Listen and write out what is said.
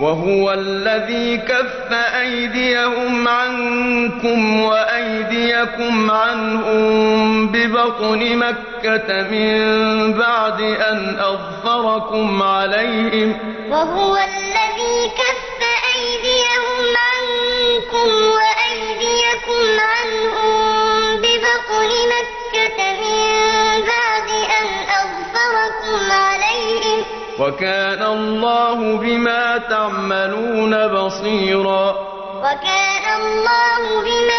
وهو الذي كف أيديهم عنكم وأيديكم عنهم ببطن مكة من بعد أن أظفركم عليهم. وهو وكان الله بما تعملون بصيرا. وكان الله بما